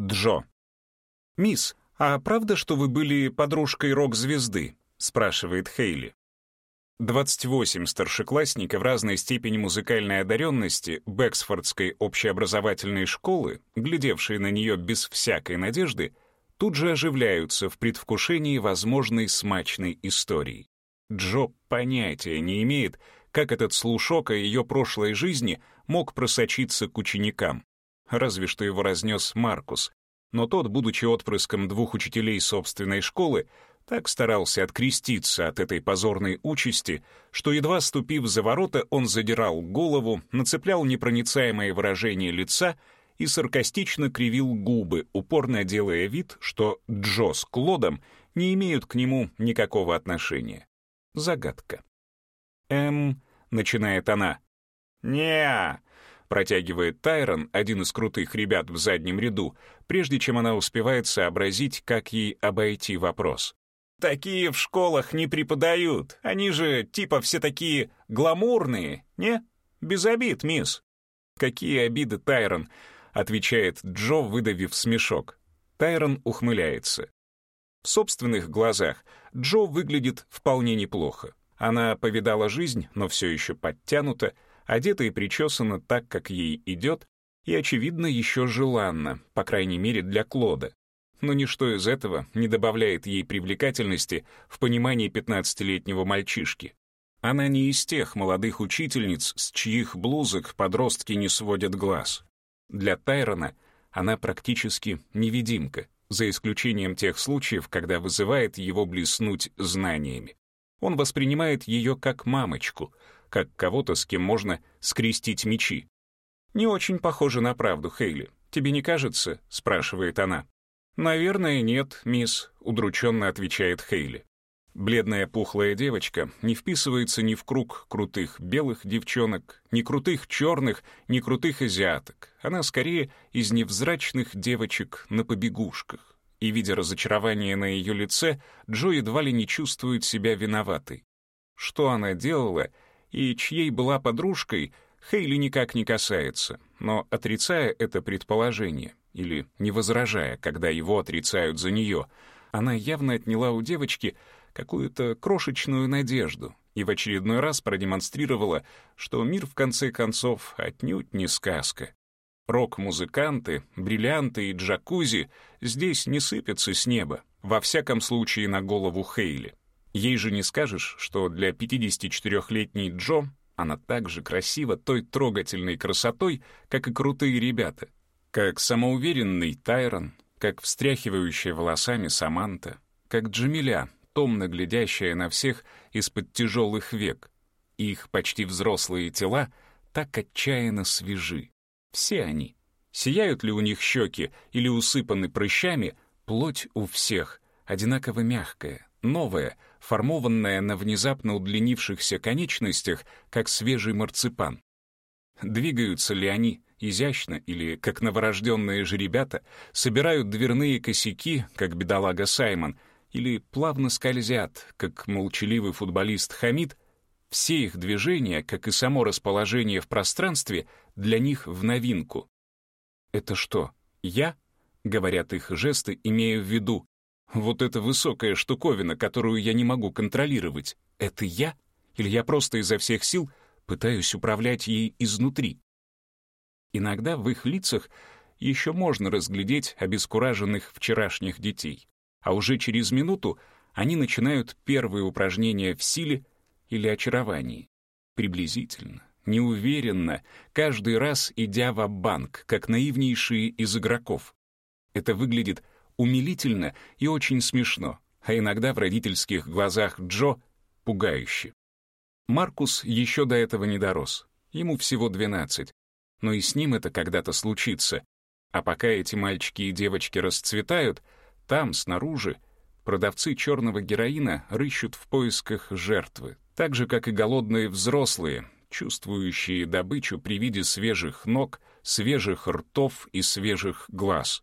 Джо. «Мисс, а правда, что вы были подружкой рок-звезды?» — спрашивает Хейли. 28 старшеклассников разной степени музыкальной одаренности Бэксфордской общеобразовательной школы, глядевшие на нее без всякой надежды, тут же оживляются в предвкушении возможной смачной истории. Джо понятия не имеет, как этот слушок о ее прошлой жизни мог просочиться к ученикам. Разве что его разнес Маркус. Но тот, будучи отпрыском двух учителей собственной школы, так старался откреститься от этой позорной участи, что, едва ступив за ворота, он задирал голову, нацеплял непроницаемое выражение лица и саркастично кривил губы, упорно делая вид, что Джо с Клодом не имеют к нему никакого отношения. Загадка. «Эм...» — начинает она. не протягивает Тайрон, один из крутых ребят в заднем ряду, прежде чем она успевает сообразить, как ей обойти вопрос. Такие в школах не преподают. Они же типа все такие гламурные, не? Без обид, мисс. Какие обиды, Тайрон, отвечает Джо, выдавив смешок. Тайрон ухмыляется. В собственных глазах Джо выглядит вполне неплохо. Она повидала жизнь, но все еще подтянута, одета и причесана так, как ей идет, и, очевидно, еще желанна, по крайней мере, для Клода но ничто из этого не добавляет ей привлекательности в понимании 15-летнего мальчишки. Она не из тех молодых учительниц, с чьих блузок подростки не сводят глаз. Для Тайрона она практически невидимка, за исключением тех случаев, когда вызывает его блеснуть знаниями. Он воспринимает ее как мамочку, как кого-то, с кем можно скрестить мечи. «Не очень похоже на правду, Хейли. Тебе не кажется?» — спрашивает она. «Наверное, нет, мисс», — удрученно отвечает Хейли. Бледная пухлая девочка не вписывается ни в круг крутых белых девчонок, ни крутых черных, ни крутых азиаток. Она скорее из невзрачных девочек на побегушках. И, видя разочарование на ее лице, Джо едва ли не чувствует себя виноватой. Что она делала и чьей была подружкой, Хейли никак не касается, но, отрицая это предположение, или не возражая, когда его отрицают за нее, она явно отняла у девочки какую-то крошечную надежду и в очередной раз продемонстрировала, что мир в конце концов отнюдь не сказка. Рок-музыканты, бриллианты и джакузи здесь не сыпятся с неба, во всяком случае на голову Хейли. Ей же не скажешь, что для 54-летней Джо она так же красива той трогательной красотой, как и крутые ребята, как самоуверенный Тайрон, как встряхивающая волосами Саманта, как Джамиля, томно глядящая на всех из-под тяжелых век. Их почти взрослые тела так отчаянно свежи. Все они. Сияют ли у них щеки или усыпаны прыщами, плоть у всех, одинаково мягкая, новая, формованная на внезапно удлинившихся конечностях, как свежий марципан. Двигаются ли они, изящно или, как новорожденные жеребята, собирают дверные косяки, как бедолага Саймон, или плавно скользят, как молчаливый футболист Хамид, все их движения, как и само расположение в пространстве, для них в новинку. «Это что, я?» — говорят их жесты, имея в виду. «Вот эта высокая штуковина, которую я не могу контролировать, это я? Или я просто изо всех сил пытаюсь управлять ей изнутри?» Иногда в их лицах еще можно разглядеть обескураженных вчерашних детей, а уже через минуту они начинают первые упражнения в силе или очаровании. Приблизительно, неуверенно, каждый раз идя в банк как наивнейшие из игроков. Это выглядит умилительно и очень смешно, а иногда в родительских глазах Джо пугающе. Маркус еще до этого не дорос. Ему всего 12, но и с ним это когда-то случится. А пока эти мальчики и девочки расцветают, там, снаружи, продавцы черного героина рыщут в поисках жертвы, так же, как и голодные взрослые, чувствующие добычу при виде свежих ног, свежих ртов и свежих глаз.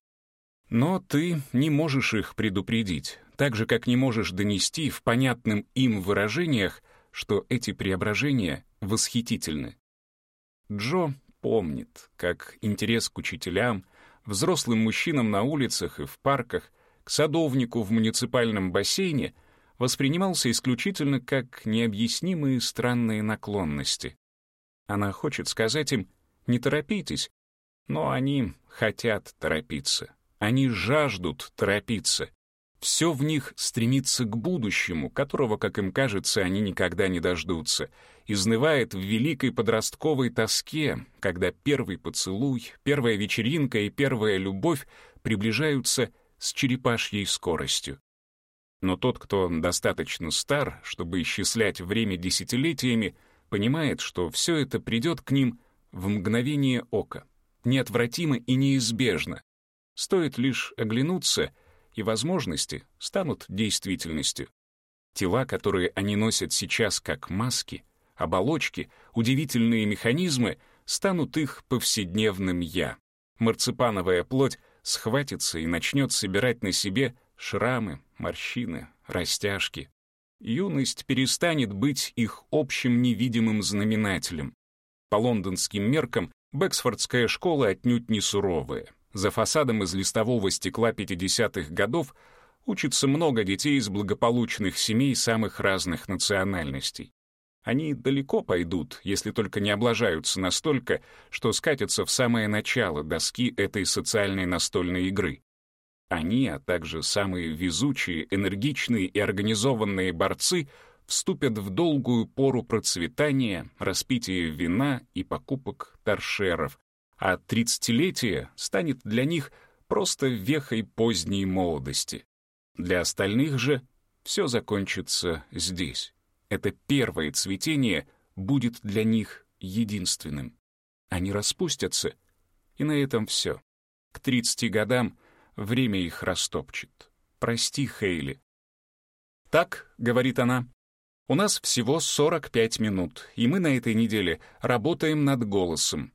Но ты не можешь их предупредить, так же, как не можешь донести в понятным им выражениях, что эти преображения восхитительны. Джо помнит, как интерес к учителям, взрослым мужчинам на улицах и в парках, к садовнику в муниципальном бассейне воспринимался исключительно как необъяснимые странные наклонности. Она хочет сказать им «не торопитесь», но они хотят торопиться. Они жаждут торопиться. Все в них стремится к будущему, которого, как им кажется, они никогда не дождутся. Изнывает в великой подростковой тоске, когда первый поцелуй, первая вечеринка и первая любовь приближаются с черепашьей скоростью. Но тот, кто достаточно стар, чтобы исчислять время десятилетиями, понимает, что все это придет к ним в мгновение ока, неотвратимо и неизбежно. Стоит лишь оглянуться, и возможности станут действительностью. Тела, которые они носят сейчас как маски, оболочки, удивительные механизмы, станут их повседневным «я». Марципановая плоть схватится и начнет собирать на себе шрамы, морщины, растяжки. Юность перестанет быть их общим невидимым знаменателем. По лондонским меркам Бэксфордская школа отнюдь не суровая. За фасадом из листового стекла 50-х годов учится много детей из благополучных семей самых разных национальностей. Они далеко пойдут, если только не облажаются настолько, что скатятся в самое начало доски этой социальной настольной игры. Они, а также самые везучие, энергичные и организованные борцы вступят в долгую пору процветания, распития вина и покупок торшеров, а тридцатилетие станет для них просто вехой поздней молодости. Для остальных же все закончится здесь. Это первое цветение будет для них единственным. Они распустятся, и на этом все. К 30 годам время их растопчет. Прости, Хейли. Так, говорит она, у нас всего 45 минут, и мы на этой неделе работаем над голосом.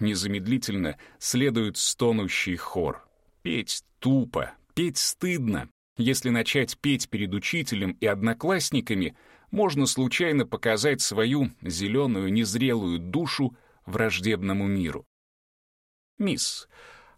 Незамедлительно следует стонущий хор. Петь тупо, петь стыдно. Если начать петь перед учителем и одноклассниками, можно случайно показать свою зеленую незрелую душу враждебному миру. «Мисс,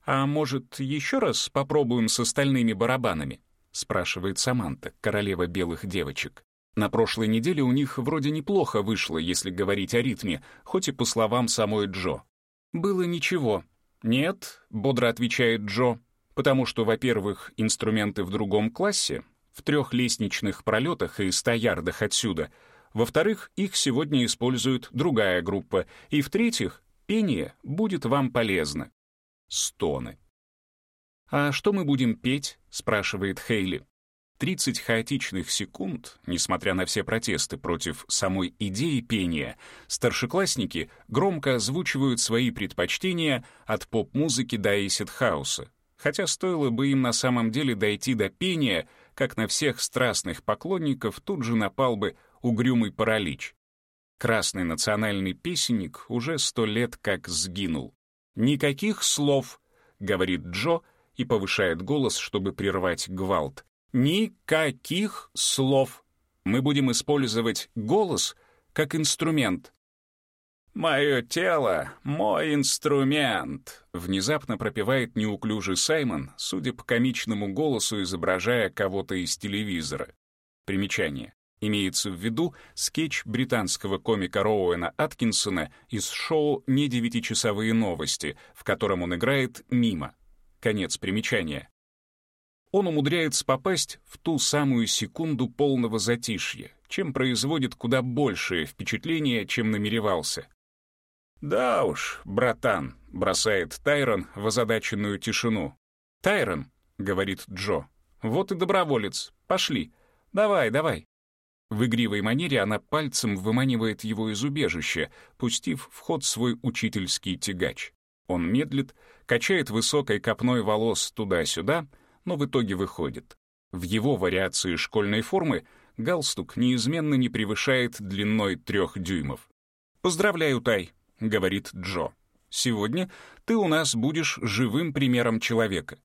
а может, еще раз попробуем с остальными барабанами?» — спрашивает Саманта, королева белых девочек. На прошлой неделе у них вроде неплохо вышло, если говорить о ритме, хоть и по словам самой Джо. Было ничего. Нет, бодро отвечает Джо, потому что, во-первых, инструменты в другом классе, в трех лестничных пролетах и ста ярдах отсюда. Во-вторых, их сегодня использует другая группа. И в-третьих, пение будет вам полезно. Стоны. «А что мы будем петь?» — спрашивает Хейли. 30 хаотичных секунд, несмотря на все протесты против самой идеи пения, старшеклассники громко озвучивают свои предпочтения от поп-музыки до эйсид-хауса. Хотя стоило бы им на самом деле дойти до пения, как на всех страстных поклонников тут же напал бы угрюмый паралич. Красный национальный песенник уже сто лет как сгинул. «Никаких слов», — говорит Джо и повышает голос, чтобы прервать гвалт. Никаких слов. Мы будем использовать голос как инструмент. «Мое тело — мой инструмент», — внезапно пропевает неуклюжий Саймон, судя по комичному голосу, изображая кого-то из телевизора. Примечание. Имеется в виду скетч британского комика Роуэна Аткинсона из шоу «Не девятичасовые новости», в котором он играет мимо. Конец примечания он умудряется попасть в ту самую секунду полного затишья, чем производит куда большее впечатление, чем намеревался. «Да уж, братан», — бросает Тайрон в озадаченную тишину. «Тайрон», — говорит Джо, — «вот и доброволец, пошли, давай, давай». В игривой манере она пальцем выманивает его из убежища, пустив в ход свой учительский тягач. Он медлит, качает высокой копной волос туда-сюда — но в итоге выходит. В его вариации школьной формы галстук неизменно не превышает длиной трех дюймов. «Поздравляю, Тай», — говорит Джо. «Сегодня ты у нас будешь живым примером человека.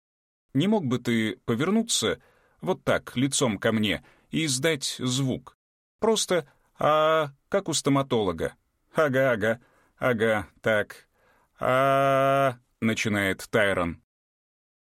Не мог бы ты повернуться вот так, лицом ко мне, и издать звук? Просто «а», как у стоматолога. «Ага, ага, ага, так, а начинает Тайрон.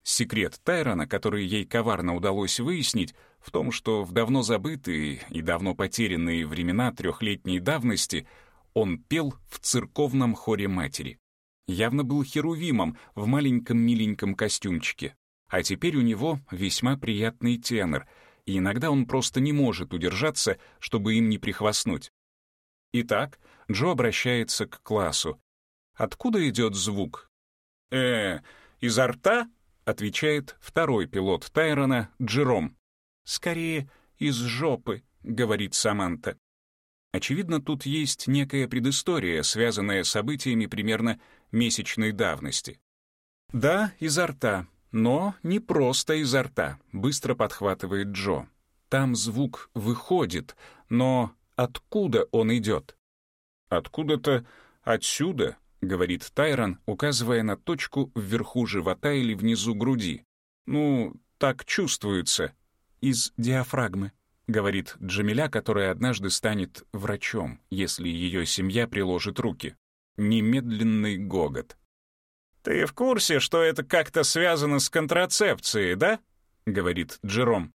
Секрет Тайрона, который ей коварно удалось выяснить, в том, что в давно забытые и давно потерянные времена трехлетней давности он пел в церковном хоре матери. Явно был херувимом в маленьком миленьком костюмчике. А теперь у него весьма приятный тенор, и иногда он просто не может удержаться, чтобы им не прихвастнуть. Итак, Джо обращается к классу. «Откуда идет звук?» «Э, изо рта?» — отвечает второй пилот Тайрона, Джером. «Скорее, из жопы», — говорит Саманта. Очевидно, тут есть некая предыстория, связанная с событиями примерно месячной давности. «Да, изо рта, но не просто изо рта», — быстро подхватывает Джо. «Там звук выходит, но откуда он идет?» «Откуда-то отсюда», — говорит Тайрон, указывая на точку вверху живота или внизу груди. «Ну, так чувствуется». «Из диафрагмы», — говорит Джамиля, которая однажды станет врачом, если ее семья приложит руки. Немедленный гогот. «Ты в курсе, что это как-то связано с контрацепцией, да?» — говорит Джером.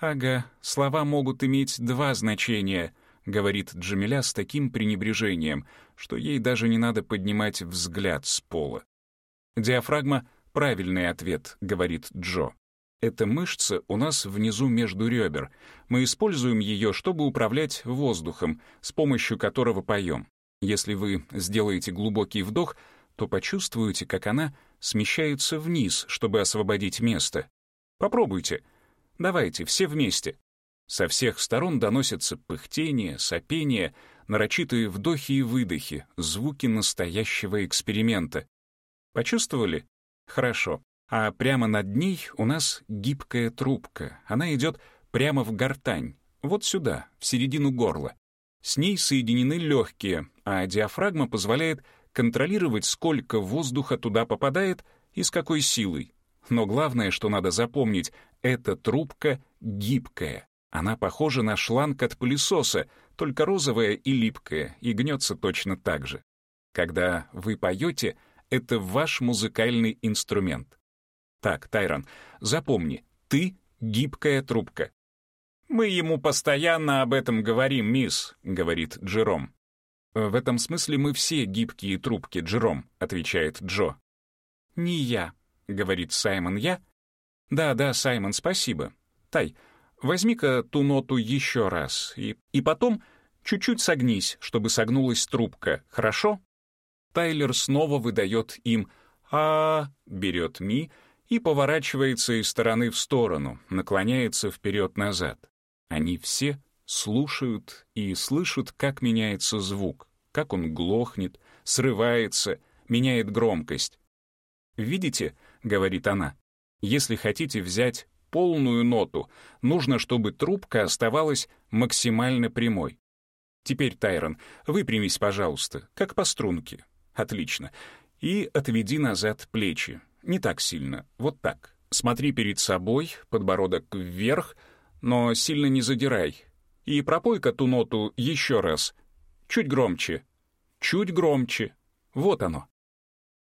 «Ага, слова могут иметь два значения», — говорит Джамиля с таким пренебрежением, что ей даже не надо поднимать взгляд с пола. «Диафрагма — правильный ответ», — говорит Джо. Эта мышца у нас внизу между ребер. Мы используем ее, чтобы управлять воздухом, с помощью которого поем. Если вы сделаете глубокий вдох, то почувствуете, как она смещается вниз, чтобы освободить место. Попробуйте. Давайте, все вместе. Со всех сторон доносятся пыхтение, сопение, нарочитые вдохи и выдохи, звуки настоящего эксперимента. Почувствовали? Хорошо а прямо над ней у нас гибкая трубка. Она идет прямо в гортань, вот сюда, в середину горла. С ней соединены легкие, а диафрагма позволяет контролировать, сколько воздуха туда попадает и с какой силой. Но главное, что надо запомнить, эта трубка гибкая. Она похожа на шланг от пылесоса, только розовая и липкая, и гнется точно так же. Когда вы поете, это ваш музыкальный инструмент. Так, Тайрон, запомни, ты гибкая трубка. «Мы ему постоянно об этом говорим, мисс», — говорит Джером. «В этом смысле мы все гибкие трубки, Джером», — отвечает Джо. «Не я», — говорит Саймон, «я». «Да-да, Саймон, спасибо. Тай, возьми-ка ту ноту еще раз, и, и потом чуть-чуть согнись, чтобы согнулась трубка, хорошо?» Тайлер снова выдает им «а...» берет ми — и поворачивается из стороны в сторону, наклоняется вперед-назад. Они все слушают и слышат, как меняется звук, как он глохнет, срывается, меняет громкость. «Видите?» — говорит она. «Если хотите взять полную ноту, нужно, чтобы трубка оставалась максимально прямой. Теперь, Тайрон, выпрямись, пожалуйста, как по струнке. Отлично. И отведи назад плечи. Не так сильно, вот так. Смотри перед собой, подбородок вверх, но сильно не задирай. И пропой-ка ту ноту еще раз. Чуть громче. Чуть громче. Вот оно.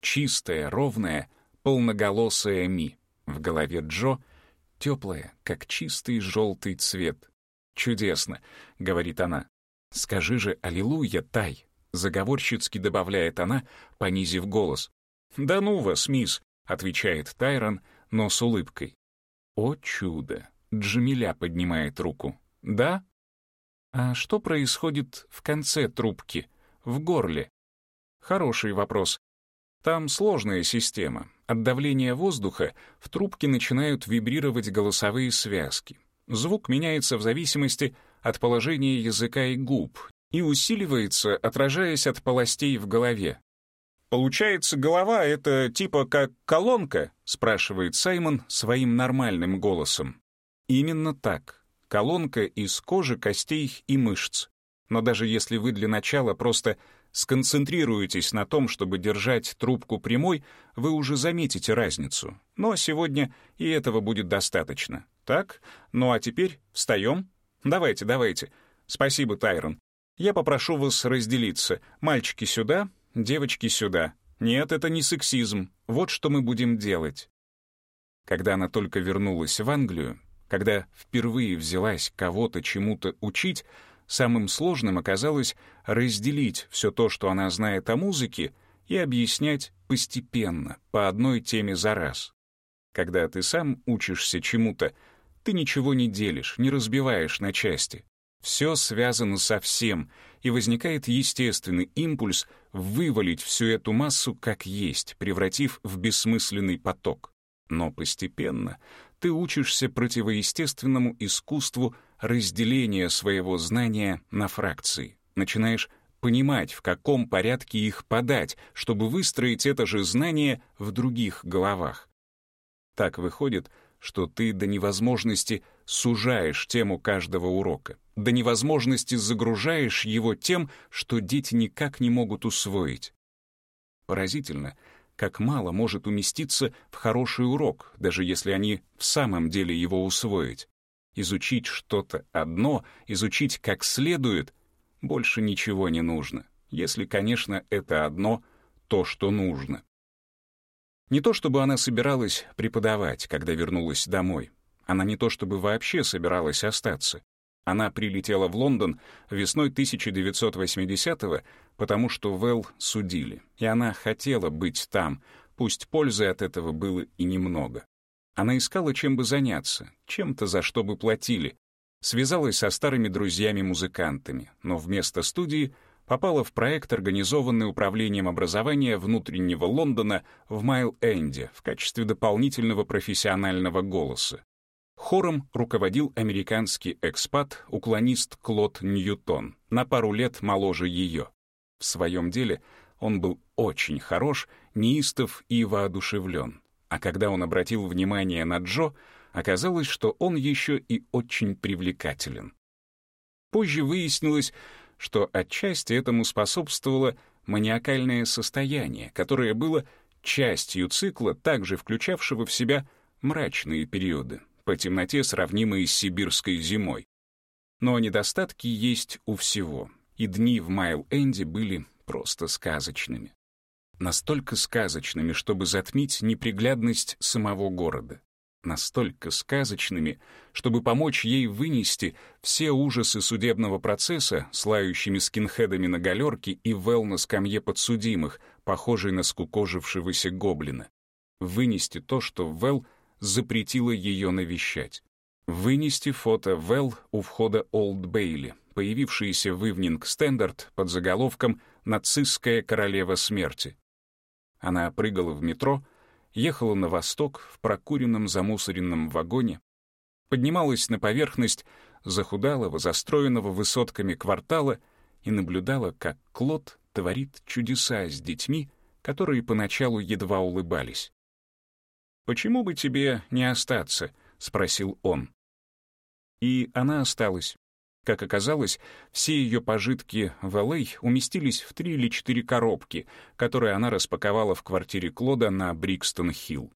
Чистое, ровное, полноголосое ми. В голове Джо теплое, как чистый желтый цвет. «Чудесно», — говорит она. «Скажи же «Аллилуйя, Тай», — заговорщицки добавляет она, понизив голос. «Да ну вас, мисс, — отвечает Тайрон, но с улыбкой. «О чудо!» — Джамиля поднимает руку. «Да?» «А что происходит в конце трубки, в горле?» «Хороший вопрос. Там сложная система. От давления воздуха в трубке начинают вибрировать голосовые связки. Звук меняется в зависимости от положения языка и губ и усиливается, отражаясь от полостей в голове. «Получается, голова — это типа как колонка?» — спрашивает Саймон своим нормальным голосом. Именно так. Колонка из кожи, костей и мышц. Но даже если вы для начала просто сконцентрируетесь на том, чтобы держать трубку прямой, вы уже заметите разницу. Но сегодня и этого будет достаточно. Так? Ну а теперь встаем? Давайте, давайте. Спасибо, Тайрон. Я попрошу вас разделиться. Мальчики сюда, девочки сюда. Нет, это не сексизм. Вот что мы будем делать. Когда она только вернулась в Англию, когда впервые взялась кого-то чему-то учить, самым сложным оказалось разделить все то, что она знает о музыке, и объяснять постепенно, по одной теме за раз. Когда ты сам учишься чему-то, ты ничего не делишь, не разбиваешь на части. Все связано со всем, и возникает естественный импульс вывалить всю эту массу как есть, превратив в бессмысленный поток. Но постепенно ты учишься противоестественному искусству разделения своего знания на фракции. Начинаешь понимать, в каком порядке их подать, чтобы выстроить это же знание в других головах. Так выходит, что ты до невозможности сужаешь тему каждого урока, до невозможности загружаешь его тем, что дети никак не могут усвоить. Поразительно, как мало может уместиться в хороший урок, даже если они в самом деле его усвоить. Изучить что-то одно, изучить как следует, больше ничего не нужно, если, конечно, это одно то, что нужно. Не то чтобы она собиралась преподавать, когда вернулась домой. Она не то чтобы вообще собиралась остаться. Она прилетела в Лондон весной 1980-го, потому что Вэл судили, и она хотела быть там, пусть пользы от этого было и немного. Она искала, чем бы заняться, чем-то, за что бы платили. Связалась со старыми друзьями-музыкантами, но вместо студии — попала в проект, организованный Управлением образования внутреннего Лондона в Майл-Энде в качестве дополнительного профессионального голоса. Хором руководил американский экспат, уклонист Клод Ньютон, на пару лет моложе ее. В своем деле он был очень хорош, неистов и воодушевлен. А когда он обратил внимание на Джо, оказалось, что он еще и очень привлекателен. Позже выяснилось, что отчасти этому способствовало маниакальное состояние, которое было частью цикла, также включавшего в себя мрачные периоды, по темноте сравнимые с сибирской зимой. Но недостатки есть у всего, и дни в Майл-Энде были просто сказочными. Настолько сказочными, чтобы затмить неприглядность самого города настолько сказочными, чтобы помочь ей вынести все ужасы судебного процесса с лающими скинхедами на галерке и Вэл на скамье подсудимых, похожей на скукожившегося гоблина. Вынести то, что Вэл запретила ее навещать. Вынести фото Вэл у входа Олд Бейли, появившееся в Ивнинг Стендарт под заголовком «Нацистская королева смерти». Она прыгала в метро, ехала на восток в прокуренном замусоренном вагоне, поднималась на поверхность захудалого, застроенного высотками квартала и наблюдала, как Клод творит чудеса с детьми, которые поначалу едва улыбались. «Почему бы тебе не остаться?» — спросил он. И она осталась. Как оказалось, все ее пожитки в Л.А. уместились в три или четыре коробки, которые она распаковала в квартире Клода на Брикстон-Хилл.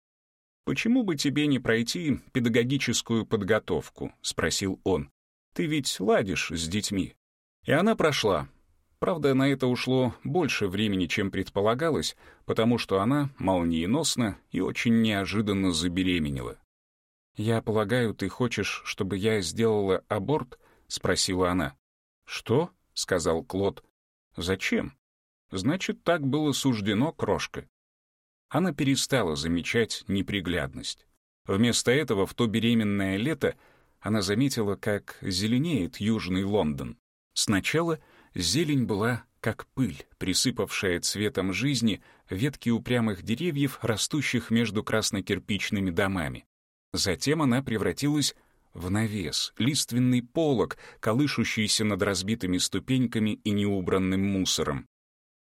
«Почему бы тебе не пройти педагогическую подготовку?» — спросил он. «Ты ведь ладишь с детьми». И она прошла. Правда, на это ушло больше времени, чем предполагалось, потому что она молниеносно и очень неожиданно забеременела. «Я полагаю, ты хочешь, чтобы я сделала аборт?» — спросила она. «Что?» — сказал Клод. «Зачем?» «Значит, так было суждено, крошка». Она перестала замечать неприглядность. Вместо этого в то беременное лето она заметила, как зеленеет Южный Лондон. Сначала зелень была как пыль, присыпавшая цветом жизни ветки упрямых деревьев, растущих между краснокирпичными домами. Затем она превратилась в навес, лиственный полог, колышущийся над разбитыми ступеньками и неубранным мусором.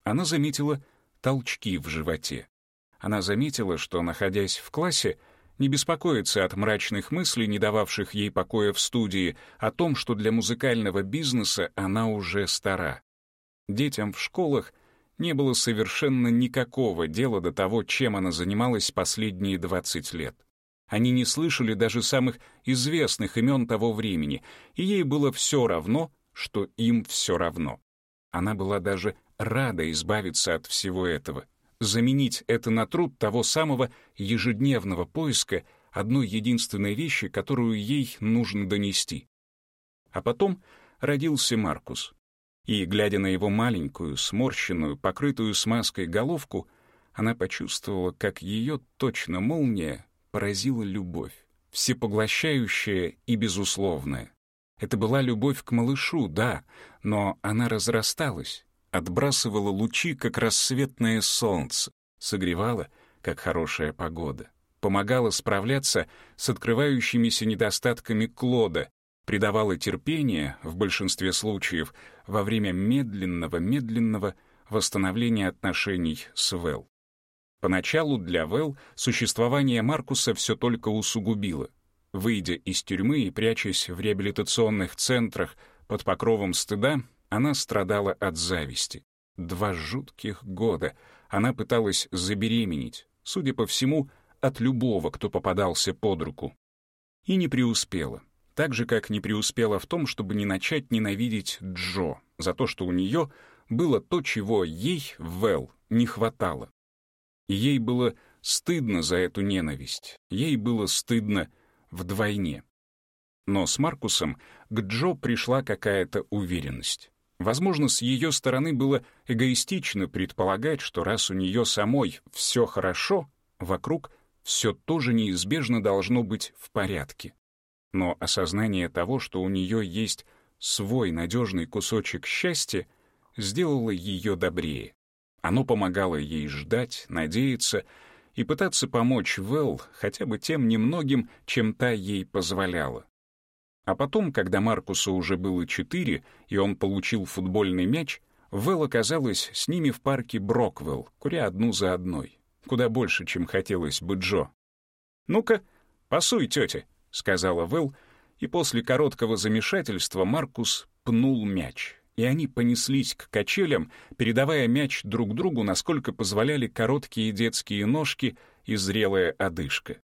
Она заметила толчки в животе. Она заметила, что, находясь в классе, не беспокоится от мрачных мыслей, не дававших ей покоя в студии, о том, что для музыкального бизнеса она уже стара. Детям в школах не было совершенно никакого дела до того, чем она занималась последние 20 лет. Они не слышали даже самых известных имен того времени, и ей было все равно, что им все равно. Она была даже рада избавиться от всего этого, заменить это на труд того самого ежедневного поиска одной единственной вещи, которую ей нужно донести. А потом родился Маркус. И, глядя на его маленькую, сморщенную, покрытую смазкой головку, она почувствовала, как ее точно молния поразила любовь, всепоглощающая и безусловная. Это была любовь к малышу, да, но она разрасталась, отбрасывала лучи, как рассветное солнце, согревала, как хорошая погода, помогала справляться с открывающимися недостатками Клода, придавала терпение, в большинстве случаев, во время медленного-медленного восстановления отношений с Вэл. Поначалу для Вэл существование Маркуса все только усугубило. Выйдя из тюрьмы и прячась в реабилитационных центрах под покровом стыда, она страдала от зависти. Два жутких года она пыталась забеременеть, судя по всему, от любого, кто попадался под руку. И не преуспела. Так же, как не преуспела в том, чтобы не начать ненавидеть Джо за то, что у нее было то, чего ей, Вэл, не хватало. Ей было стыдно за эту ненависть. Ей было стыдно вдвойне. Но с Маркусом к Джо пришла какая-то уверенность. Возможно, с ее стороны было эгоистично предполагать, что раз у нее самой все хорошо, вокруг все тоже неизбежно должно быть в порядке. Но осознание того, что у нее есть свой надежный кусочек счастья, сделало ее добрее. Оно помогало ей ждать, надеяться и пытаться помочь Вэл хотя бы тем немногим, чем та ей позволяла. А потом, когда Маркусу уже было четыре, и он получил футбольный мяч, Вэл оказалась с ними в парке Броквелл, куря одну за одной. Куда больше, чем хотелось бы Джо. «Ну-ка, пасуй, тетя», — сказала Вэл, и после короткого замешательства Маркус пнул мяч, и они понеслись к качелям, передавая мяч друг другу, насколько позволяли короткие детские ножки и зрелая одышка.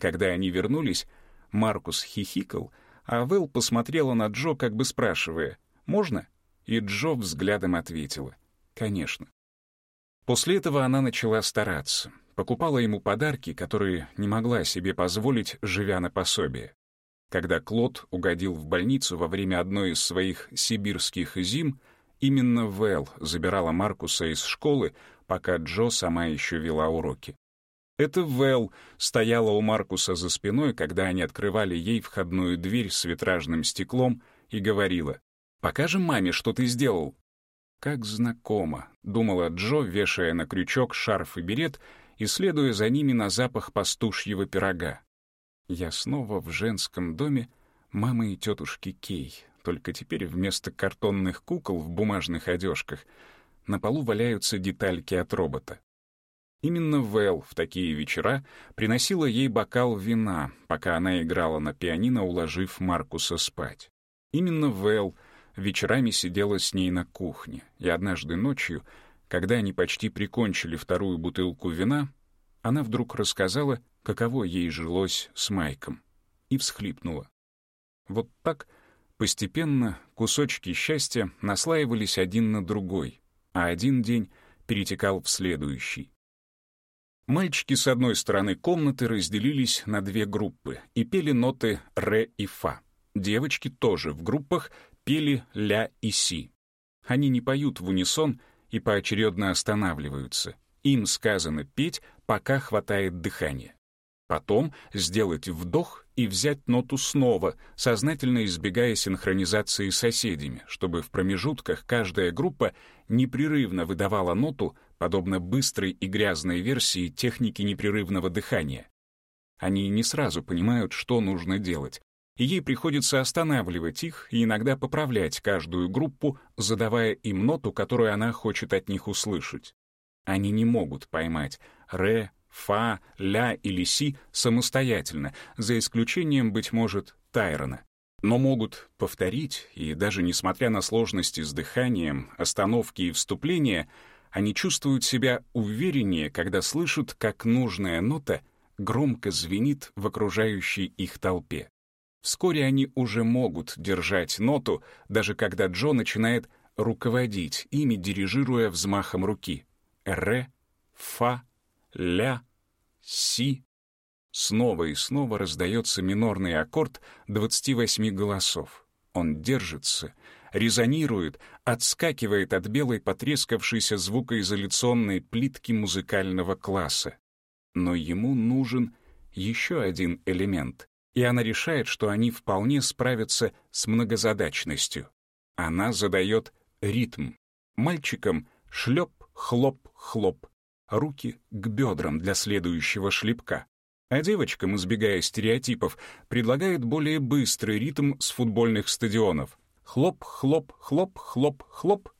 Когда они вернулись, Маркус хихикал, а Вэл посмотрела на Джо, как бы спрашивая «Можно?», и Джо взглядом ответила «Конечно». После этого она начала стараться, покупала ему подарки, которые не могла себе позволить, живя на пособие. Когда Клод угодил в больницу во время одной из своих сибирских зим, именно Вэл забирала Маркуса из школы, пока Джо сама еще вела уроки. Это Вэл стояла у Маркуса за спиной, когда они открывали ей входную дверь с витражным стеклом и говорила, «Покажем маме, что ты сделал». «Как знакомо», — думала Джо, вешая на крючок шарф и берет и следуя за ними на запах пастушьего пирога. «Я снова в женском доме мамы и тетушки Кей, только теперь вместо картонных кукол в бумажных одежках на полу валяются детальки от робота. Именно Вэл в такие вечера приносила ей бокал вина, пока она играла на пианино, уложив Маркуса спать. Именно Вэл вечерами сидела с ней на кухне, и однажды ночью, когда они почти прикончили вторую бутылку вина, она вдруг рассказала, каково ей жилось с Майком, и всхлипнула. Вот так постепенно кусочки счастья наслаивались один на другой, а один день перетекал в следующий. Мальчики с одной стороны комнаты разделились на две группы и пели ноты ре и фа. Девочки тоже в группах пели ля и си. Они не поют в унисон и поочередно останавливаются. Им сказано петь, пока хватает дыхания. Потом сделать вдох и взять ноту снова, сознательно избегая синхронизации с соседями, чтобы в промежутках каждая группа непрерывно выдавала ноту, подобно быстрой и грязной версии техники непрерывного дыхания. Они не сразу понимают, что нужно делать, и ей приходится останавливать их и иногда поправлять каждую группу, задавая им ноту, которую она хочет от них услышать. Они не могут поймать «ре», «фа», «ля» или «си» самостоятельно, за исключением, быть может, Тайрона. Но могут повторить, и даже несмотря на сложности с дыханием, остановки и вступления — они чувствуют себя увереннее, когда слышат, как нужная нота громко звенит в окружающей их толпе. Вскоре они уже могут держать ноту, даже когда Джо начинает руководить ими, дирижируя взмахом руки. Ре, фа, ля, си. Снова и снова раздается минорный аккорд 28 голосов. Он держится, резонирует, отскакивает от белой потрескавшейся звукоизоляционной плитки музыкального класса. Но ему нужен еще один элемент, и она решает, что они вполне справятся с многозадачностью. Она задает ритм. Мальчикам шлеп, хлоп, хлоп. Руки к бедрам для следующего шлепка. А девочкам, избегая стереотипов, предлагают более быстрый ритм с футбольных стадионов. Хлоп, хлоп, хлоп, хлоп, хлоп.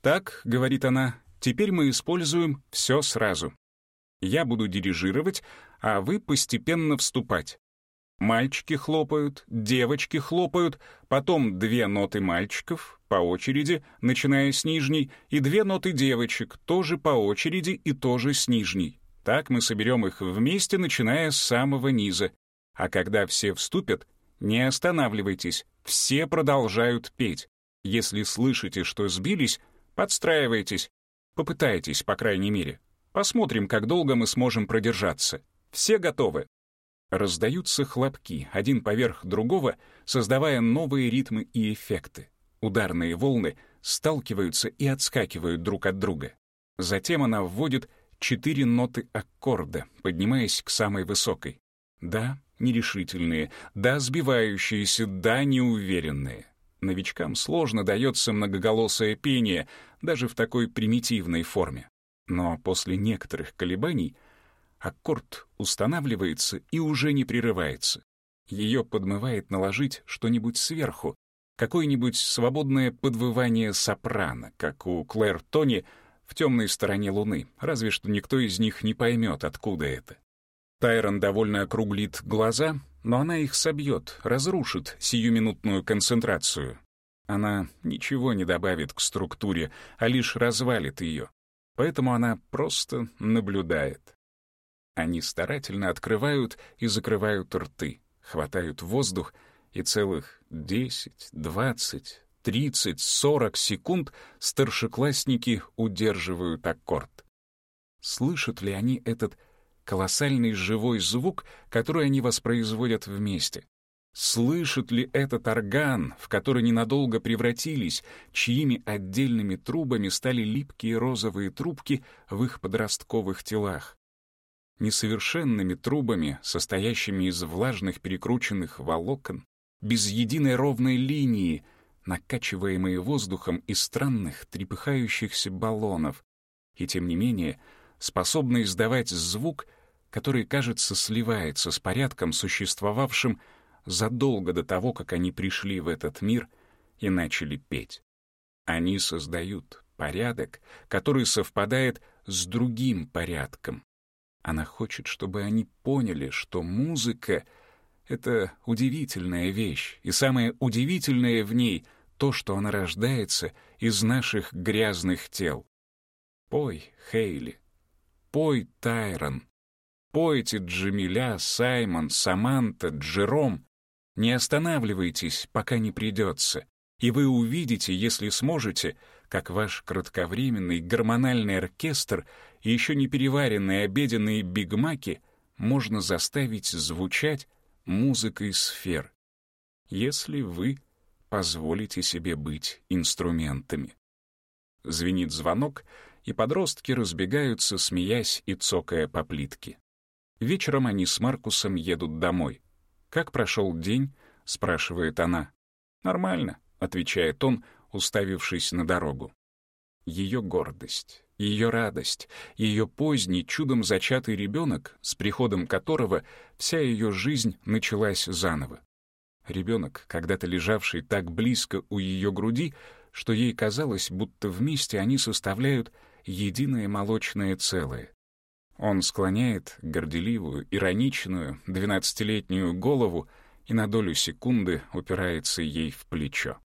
Так, говорит она, теперь мы используем все сразу. Я буду дирижировать, а вы постепенно вступать. Мальчики хлопают, девочки хлопают, потом две ноты мальчиков по очереди, начиная с нижней, и две ноты девочек, тоже по очереди и тоже с нижней. Так мы соберем их вместе, начиная с самого низа. А когда все вступят, не останавливайтесь, все продолжают петь. Если слышите, что сбились, подстраивайтесь. Попытайтесь, по крайней мере. Посмотрим, как долго мы сможем продержаться. Все готовы? Раздаются хлопки, один поверх другого, создавая новые ритмы и эффекты. Ударные волны сталкиваются и отскакивают друг от друга. Затем она вводит четыре ноты аккорда, поднимаясь к самой высокой. Да, нерешительные, да, сбивающиеся, да, неуверенные. Новичкам сложно дается многоголосое пение, даже в такой примитивной форме. Но после некоторых колебаний аккорд устанавливается и уже не прерывается. Ее подмывает наложить что-нибудь сверху, какое-нибудь свободное подвывание сопрано, как у Клэр Тони в темной стороне Луны, разве что никто из них не поймет, откуда это. Тайрон довольно округлит глаза, но она их собьет, разрушит сиюминутную концентрацию. Она ничего не добавит к структуре, а лишь развалит ее. Поэтому она просто наблюдает. Они старательно открывают и закрывают рты, хватают воздух, и целых 10, 20, 30, 40 секунд старшеклассники удерживают аккорд. Слышат ли они этот колоссальный живой звук, который они воспроизводят вместе? Слышат ли этот орган, в который ненадолго превратились, чьими отдельными трубами стали липкие розовые трубки в их подростковых телах? Несовершенными трубами, состоящими из влажных перекрученных волокон, без единой ровной линии, накачиваемые воздухом из странных трепыхающихся баллонов, и тем не менее способны издавать звук, который, кажется, сливается с порядком, существовавшим задолго до того, как они пришли в этот мир и начали петь. Они создают порядок, который совпадает с другим порядком, она хочет, чтобы они поняли, что музыка — это удивительная вещь, и самое удивительное в ней — то, что она рождается из наших грязных тел. Пой, Хейли, пой, Тайрон, пойте, Джамиля, Саймон, Саманта, Джером. Не останавливайтесь, пока не придется, и вы увидите, если сможете, как ваш кратковременный гормональный оркестр и еще не переваренные обеденные бигмаки можно заставить звучать музыкой сфер, если вы позволите себе быть инструментами. Звенит звонок, и подростки разбегаются, смеясь и цокая по плитке. Вечером они с Маркусом едут домой. «Как прошел день?» — спрашивает она. «Нормально», — отвечает он, уставившись на дорогу. Ее гордость, ее радость, ее поздний, чудом зачатый ребенок, с приходом которого вся ее жизнь началась заново. Ребенок, когда-то лежавший так близко у ее груди, что ей казалось, будто вместе они составляют единое молочное целое. Он склоняет горделивую, ироничную, двенадцатилетнюю голову и на долю секунды упирается ей в плечо.